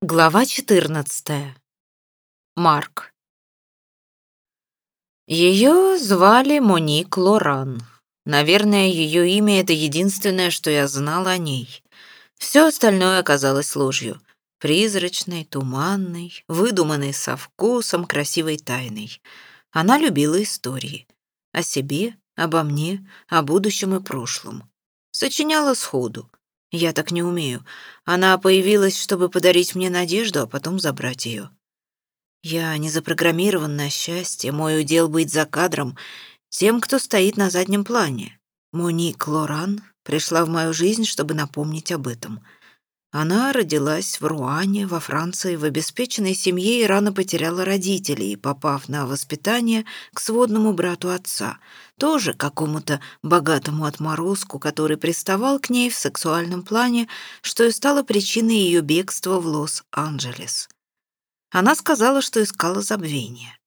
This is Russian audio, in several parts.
Глава 14. Марк. Ее звали Моник Лоран. Наверное, ее имя — это единственное, что я знал о ней. Все остальное оказалось ложью. Призрачной, туманной, выдуманной со вкусом, красивой тайной. Она любила истории. О себе, обо мне, о будущем и прошлом. Сочиняла сходу. Я так не умею. Она появилась, чтобы подарить мне надежду, а потом забрать ее. Я не запрограммирован на счастье, мой удел быть за кадром, тем, кто стоит на заднем плане. Моник Лоран пришла в мою жизнь, чтобы напомнить об этом — она родилась в Руане, во Франции, в обеспеченной семье и рано потеряла родителей, попав на воспитание к сводному брату отца, тоже какому-то богатому отморозку, который приставал к ней в сексуальном плане, что и стало причиной ее бегства в Лос-Анджелес. Она сказала, что искала забвения.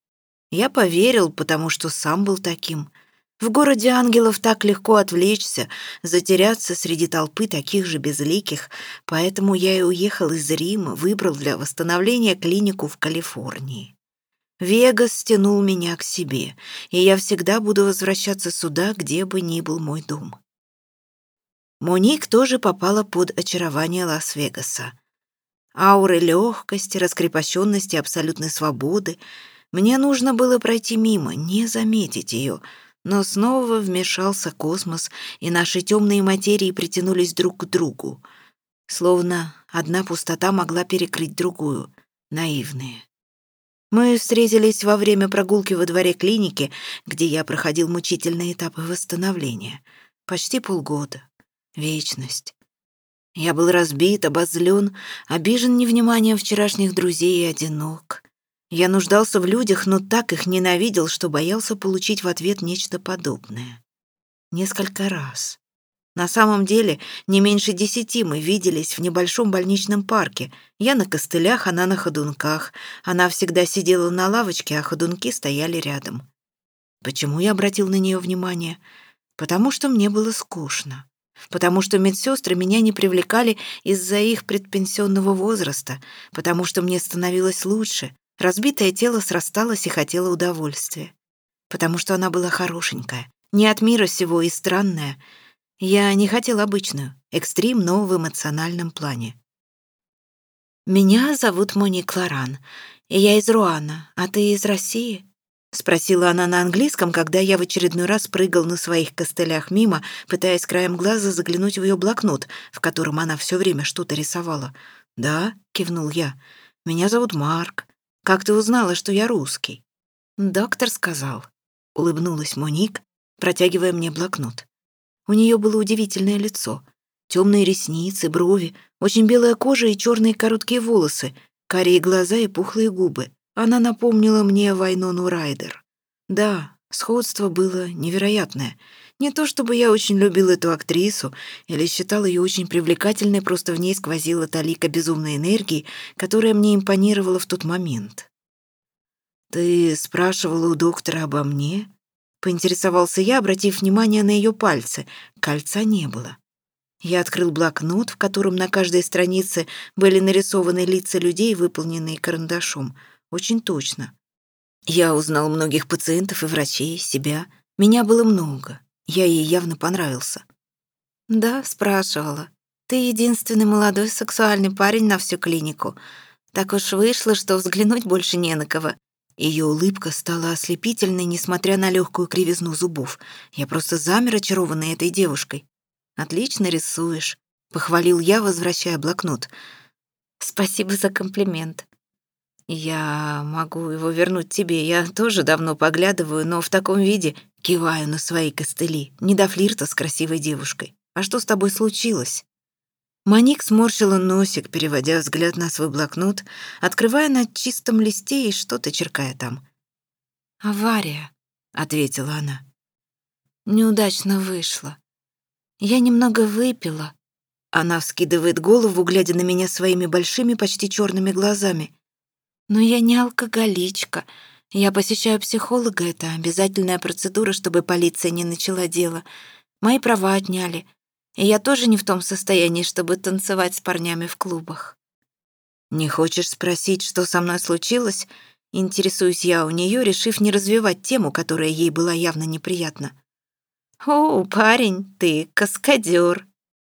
Я поверил, потому что сам был таким — в городе ангелов так легко отвлечься, затеряться среди толпы таких же безликих, поэтому я и уехал из Рима, выбрал для восстановления клинику в Калифорнии. Вегас стянул меня к себе, и я всегда буду возвращаться сюда, где бы ни был мой дом. Моник тоже попала под очарование Лас-Вегаса. Ауры легкости, раскрепощенности, абсолютной свободы. Мне нужно было пройти мимо, не заметить ее — но снова вмешался космос, и наши темные материи притянулись друг к другу. Словно одна пустота могла перекрыть другую. Наивные. Мы встретились во время прогулки во дворе клиники, где я проходил мучительные этапы восстановления. Почти полгода. Вечность. Я был разбит, обозлен, обижен невниманием вчерашних друзей и одинок. Я нуждался в людях, но так их ненавидел, что боялся получить в ответ нечто подобное. Несколько раз. На самом деле, не меньше десяти мы виделись в небольшом больничном парке. Я на костылях, она на ходунках. Она всегда сидела на лавочке, а ходунки стояли рядом. Почему я обратил на нее внимание? Потому что мне было скучно. Потому что медсестры меня не привлекали из-за их предпенсионного возраста. Потому что мне становилось лучше. Разбитое тело срасталось и хотело удовольствия. Потому что она была хорошенькая, не от мира сего и странная. Я не хотел обычную, экстрим, но в эмоциональном плане. «Меня зовут Мони Кларан, и я из Руана, а ты из России?» — спросила она на английском, когда я в очередной раз прыгал на своих костылях мимо, пытаясь краем глаза заглянуть в ее блокнот, в котором она все время что-то рисовала. «Да», — кивнул я, — «меня зовут Марк. Как ты узнала, что я русский?» «Доктор сказал», — улыбнулась Моник, протягивая мне блокнот. У нее было удивительное лицо. Темные ресницы, брови, очень белая кожа и черные короткие волосы, карие глаза и пухлые губы. Она напомнила мне Вайнону Райдер. Да, сходство было невероятное. Не то чтобы я очень любил эту актрису или считал ее очень привлекательной, просто в ней сквозила талика безумной энергии, которая мне импонировала в тот момент. «Ты спрашивала у доктора обо мне?» Поинтересовался я, обратив внимание на ее пальцы. Кольца не было. Я открыл блокнот, в котором на каждой странице были нарисованы лица людей, выполненные карандашом. Очень точно. Я узнал многих пациентов и врачей, себя. Меня было много. Я ей явно понравился. «Да», — спрашивала. «Ты единственный молодой сексуальный парень на всю клинику. Так уж вышло, что взглянуть больше не на кого». Ее улыбка стала ослепительной, несмотря на легкую кривизну зубов. Я просто замер очарованный этой девушкой. «Отлично рисуешь», — похвалил я, возвращая блокнот. «Спасибо за комплимент», «Я могу его вернуть тебе. Я тоже давно поглядываю, но в таком виде киваю на свои костыли, не до флирта с красивой девушкой. А что с тобой случилось?» Маник сморщила носик, переводя взгляд на свой блокнот, открывая на чистом листе и что-то черкая там. «Авария», — ответила она. «Неудачно вышло. Я немного выпила». Она вскидывает голову, глядя на меня своими большими, почти черными глазами. Но я не алкоголичка. Я посещаю психолога, это обязательная процедура, чтобы полиция не начала дело. Мои права отняли. И я тоже не в том состоянии, чтобы танцевать с парнями в клубах. «Не хочешь спросить, что со мной случилось?» Интересуюсь я у нее, решив не развивать тему, которая ей была явно неприятна. «О, парень, ты каскадер!»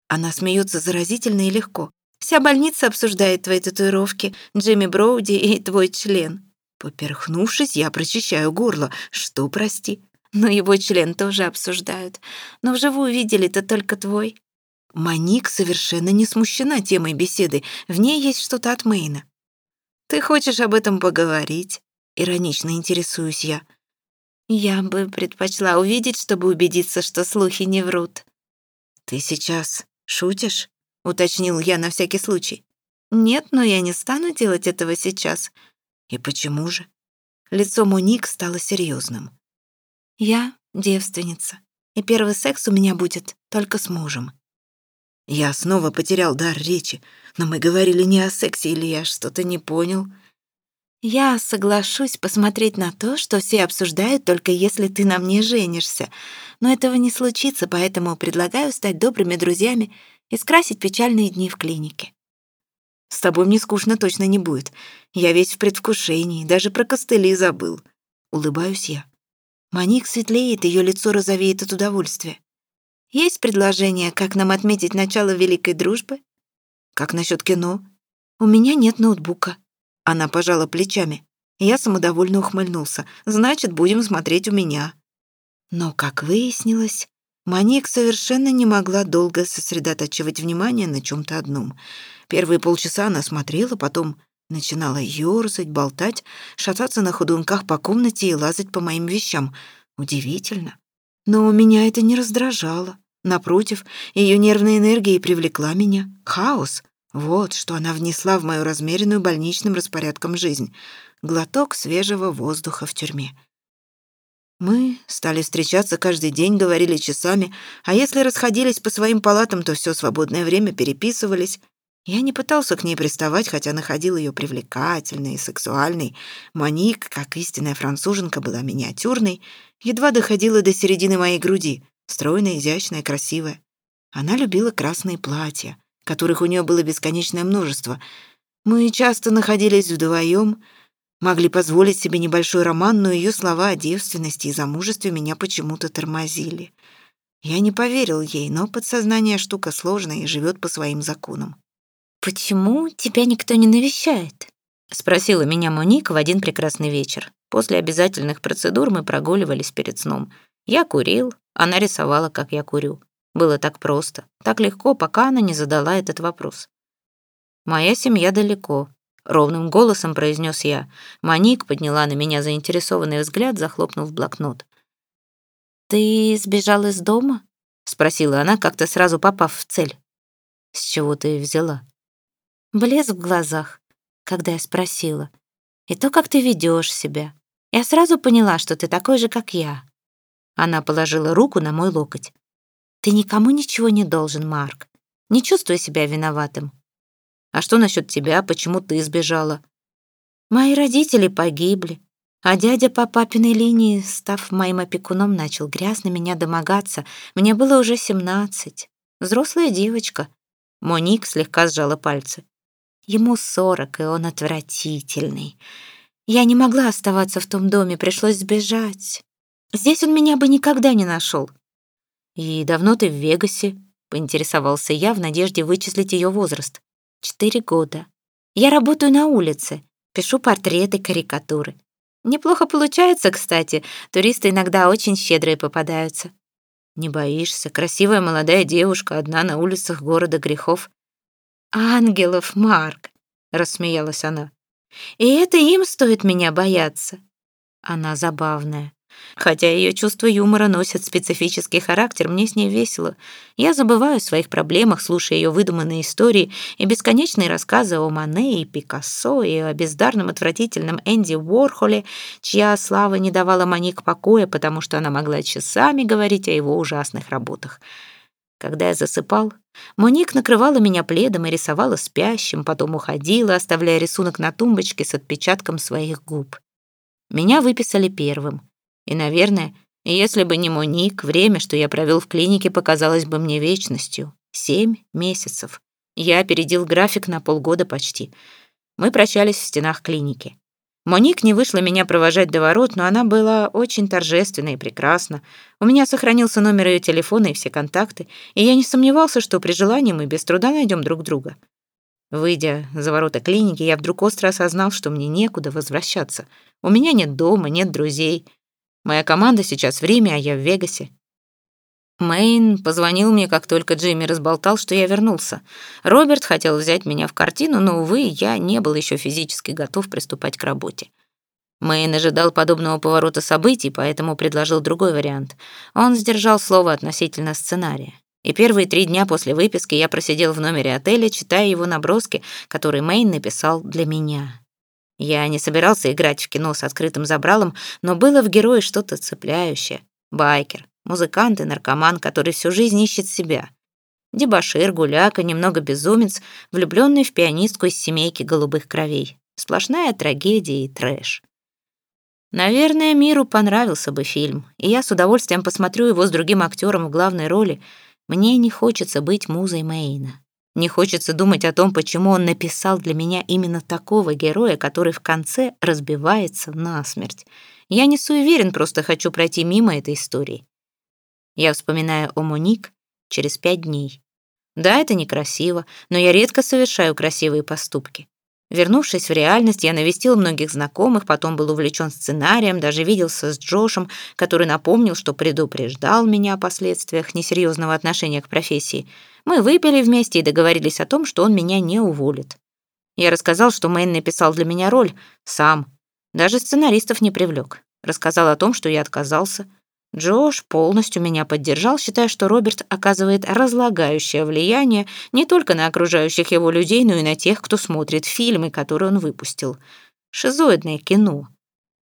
Она смеется заразительно и легко. «Вся больница обсуждает твои татуировки, Джимми Броуди и твой член». Поперхнувшись, я прочищаю горло. Что, прости? Но его член тоже обсуждают. Но вживую видели-то только твой. Маник совершенно не смущена темой беседы. В ней есть что-то от Мейна. «Ты хочешь об этом поговорить?» Иронично интересуюсь я. «Я бы предпочла увидеть, чтобы убедиться, что слухи не врут». «Ты сейчас шутишь?» — уточнил я на всякий случай. «Нет, но я не стану делать этого сейчас». «И почему же?» Лицо Моник стало серьезным. «Я девственница, и первый секс у меня будет только с мужем». Я снова потерял дар речи, но мы говорили не о сексе, или я что-то не понял. Я соглашусь посмотреть на то, что все обсуждают, только если ты на мне женишься. Но этого не случится, поэтому предлагаю стать добрыми друзьями и скрасить печальные дни в клинике. С тобой мне скучно точно не будет. Я весь в предвкушении, даже про костыли забыл. Улыбаюсь я. Маник светлеет, ее лицо розовеет от удовольствия. Есть предложение, как нам отметить начало великой дружбы? Как насчет кино? У меня нет ноутбука. Она пожала плечами. Я самодовольно ухмыльнулся. Значит, будем смотреть у меня. Но, как выяснилось, Маник совершенно не могла долго сосредотачивать внимание на чем то одном. Первые полчаса она смотрела, потом начинала ёрзать, болтать, шататься на ходунках по комнате и лазать по моим вещам. Удивительно. Но меня это не раздражало. Напротив, ее нервная энергия и привлекла меня. Хаос. Вот что она внесла в мою размеренную больничным распорядком жизнь. Глоток свежего воздуха в тюрьме. Мы стали встречаться каждый день, говорили часами, а если расходились по своим палатам, то все свободное время переписывались. Я не пытался к ней приставать, хотя находил ее привлекательной и сексуальной. Моник, как истинная француженка, была миниатюрной, едва доходила до середины моей груди. Стройная, изящная, красивая. Она любила красные платья, которых у нее было бесконечное множество. Мы часто находились вдвоем, могли позволить себе небольшой роман, но ее слова о девственности и замужестве меня почему-то тормозили. Я не поверил ей, но подсознание штука сложная и живет по своим законам. «Почему тебя никто не навещает?» — спросила меня Моника в один прекрасный вечер. После обязательных процедур мы прогуливались перед сном. Я курил, она рисовала, как я курю. Было так просто, так легко, пока она не задала этот вопрос. «Моя семья далеко», — ровным голосом произнес я. Моник подняла на меня заинтересованный взгляд, захлопнув блокнот. «Ты сбежал из дома?» — спросила она, как-то сразу попав в цель. «С чего ты взяла?» Блеск в глазах, когда я спросила. «И то, как ты ведешь себя. Я сразу поняла, что ты такой же, как я. Она положила руку на мой локоть. «Ты никому ничего не должен, Марк. Не чувствуй себя виноватым. А что насчет тебя? Почему ты сбежала?» «Мои родители погибли, а дядя по папиной линии, став моим опекуном, начал грязно меня домогаться. Мне было уже семнадцать. Взрослая девочка». Моник слегка сжала пальцы. Ему сорок, и он отвратительный. Я не могла оставаться в том доме, пришлось сбежать. Здесь он меня бы никогда не нашел. «И давно ты в Вегасе?» — поинтересовался я в надежде вычислить ее возраст. «Четыре года. Я работаю на улице, пишу портреты, карикатуры. Неплохо получается, кстати. Туристы иногда очень щедрые попадаются. Не боишься? Красивая молодая девушка, одна на улицах города грехов. «Ангелов, Марк!» — рассмеялась она. «И это им стоит меня бояться». Она забавная. Хотя ее чувство юмора носит специфический характер, мне с ней весело. Я забываю о своих проблемах, слушая ее выдуманные истории и бесконечные рассказы о Мане и Пикассо, и о бездарном отвратительном Энди Уорхоле, чья слава не давала Моник покоя, потому что она могла часами говорить о его ужасных работах. Когда я засыпал, Моник накрывала меня пледом и рисовала спящим, потом уходила, оставляя рисунок на тумбочке с отпечатком своих губ. Меня выписали первым. И, наверное, если бы не Моник, время, что я провел в клинике, показалось бы мне вечностью. Семь месяцев. Я опередил график на полгода почти. Мы прощались в стенах клиники. Моник не вышла меня провожать до ворот, но она была очень торжественна и прекрасна. У меня сохранился номер ее телефона и все контакты, и я не сомневался, что при желании мы без труда найдем друг друга. Выйдя за ворота клиники, я вдруг остро осознал, что мне некуда возвращаться. У меня нет дома, нет друзей. Моя команда сейчас в Риме, а я в Вегасе. Мэйн позвонил мне, как только Джимми разболтал, что я вернулся. Роберт хотел взять меня в картину, но, увы, я не был еще физически готов приступать к работе. Мэйн ожидал подобного поворота событий, поэтому предложил другой вариант. Он сдержал слово относительно сценария. И первые три дня после выписки я просидел в номере отеля, читая его наброски, которые Мэйн написал для меня. Я не собирался играть в кино с открытым забралом, но было в герое что-то цепляющее. Байкер, Музыкант и наркоман, который всю жизнь ищет себя. Дебошир, гуляка, немного безумец, влюбленный в пианистку из семейки голубых кровей. Сплошная трагедия и трэш. Наверное, миру понравился бы фильм, и я с удовольствием посмотрю его с другим актером в главной роли. Мне не хочется быть музой Мейна. Не хочется думать о том, почему он написал для меня именно такого героя, который в конце разбивается насмерть. Я не суеверен, просто хочу пройти мимо этой истории. Я вспоминаю о Моник через пять дней. Да, это некрасиво, но я редко совершаю красивые поступки. Вернувшись в реальность, я навестил многих знакомых, потом был увлечен сценарием, даже виделся с Джошем, который напомнил, что предупреждал меня о последствиях несерьезного отношения к профессии. Мы выпили вместе и договорились о том, что он меня не уволит. Я рассказал, что Мэйн написал для меня роль сам. Даже сценаристов не привлек. Рассказал о том, что я отказался. Джош полностью меня поддержал, считая, что Роберт оказывает разлагающее влияние не только на окружающих его людей, но и на тех, кто смотрит фильмы, которые он выпустил. Шизоидное кино.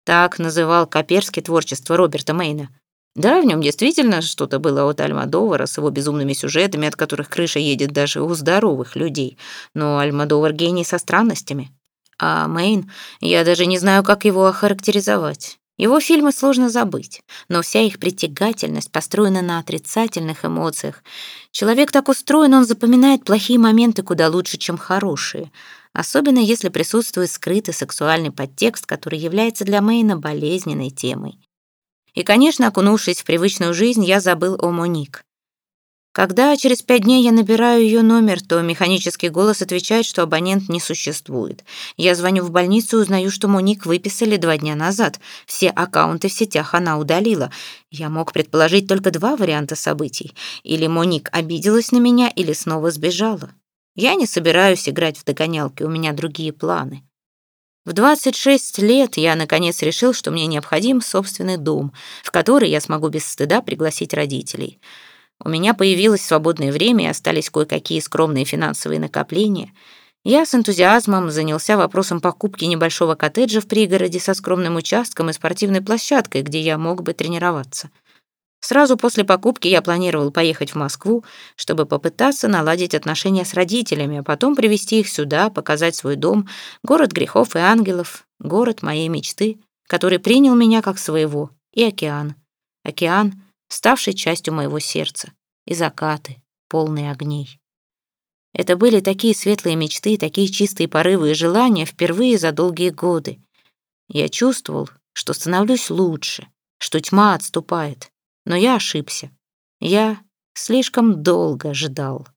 Так называл Коперский творчество Роберта Мейна. Да, в нем действительно что-то было от Альмадовара с его безумными сюжетами, от которых крыша едет даже у здоровых людей. Но Альмадовар гений со странностями. А Мейн, я даже не знаю, как его охарактеризовать. Его фильмы сложно забыть, но вся их притягательность построена на отрицательных эмоциях. Человек так устроен, он запоминает плохие моменты куда лучше, чем хорошие, особенно если присутствует скрытый сексуальный подтекст, который является для Мэйна болезненной темой. И, конечно, окунувшись в привычную жизнь, я забыл о Моник. Когда через пять дней я набираю ее номер, то механический голос отвечает, что абонент не существует. Я звоню в больницу и узнаю, что Моник выписали два дня назад. Все аккаунты в сетях она удалила. Я мог предположить только два варианта событий. Или Моник обиделась на меня, или снова сбежала. Я не собираюсь играть в догонялки, у меня другие планы. В 26 лет я, наконец, решил, что мне необходим собственный дом, в который я смогу без стыда пригласить родителей. У меня появилось свободное время и остались кое-какие скромные финансовые накопления. Я с энтузиазмом занялся вопросом покупки небольшого коттеджа в пригороде со скромным участком и спортивной площадкой, где я мог бы тренироваться. Сразу после покупки я планировал поехать в Москву, чтобы попытаться наладить отношения с родителями, а потом привезти их сюда, показать свой дом, город грехов и ангелов, город моей мечты, который принял меня как своего, и океан. Океан — ставшей частью моего сердца, и закаты, полные огней. Это были такие светлые мечты, такие чистые порывы и желания впервые за долгие годы. Я чувствовал, что становлюсь лучше, что тьма отступает, но я ошибся. Я слишком долго ждал.